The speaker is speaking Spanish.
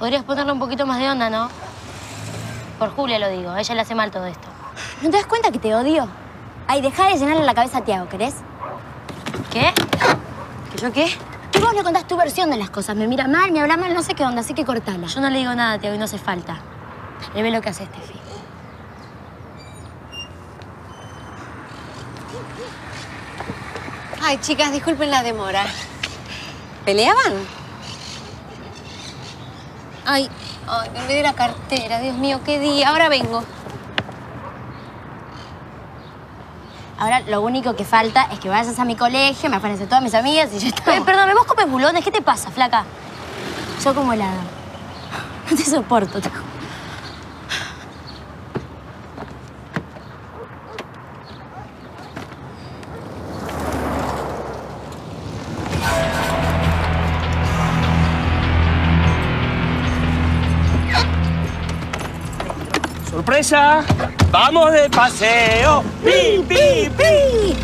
Podrías ponerle un poquito más de onda, ¿no? Por Julia lo digo, a ella le hace mal todo esto. ¿No te das cuenta que te odio? Ay, deja de llenarle la cabeza a Tiago, ¿querés? ¿Qué? ¿Que yo qué? Tú vos le contás tu versión de las cosas. Me mira mal, me habla mal, no sé qué onda, así que cortala. Yo no le digo nada, Tiago, y no hace falta. Le ve lo que hace Steffi. Ay, chicas, disculpen la demora. ¿Peleaban? Ay, ay, me olvidé la cartera. Dios mío, qué día. Ahora vengo. Ahora lo único que falta es que vayas a mi colegio, me aparecen todas mis amigas y ya está. Eh, perdón, ¿vos comes bulones? ¿Qué te pasa, flaca? Yo como helado. No te soporto, te juro. ¡Sorpresa! ¡Vamos de paseo! ¡Pi, pi, pi!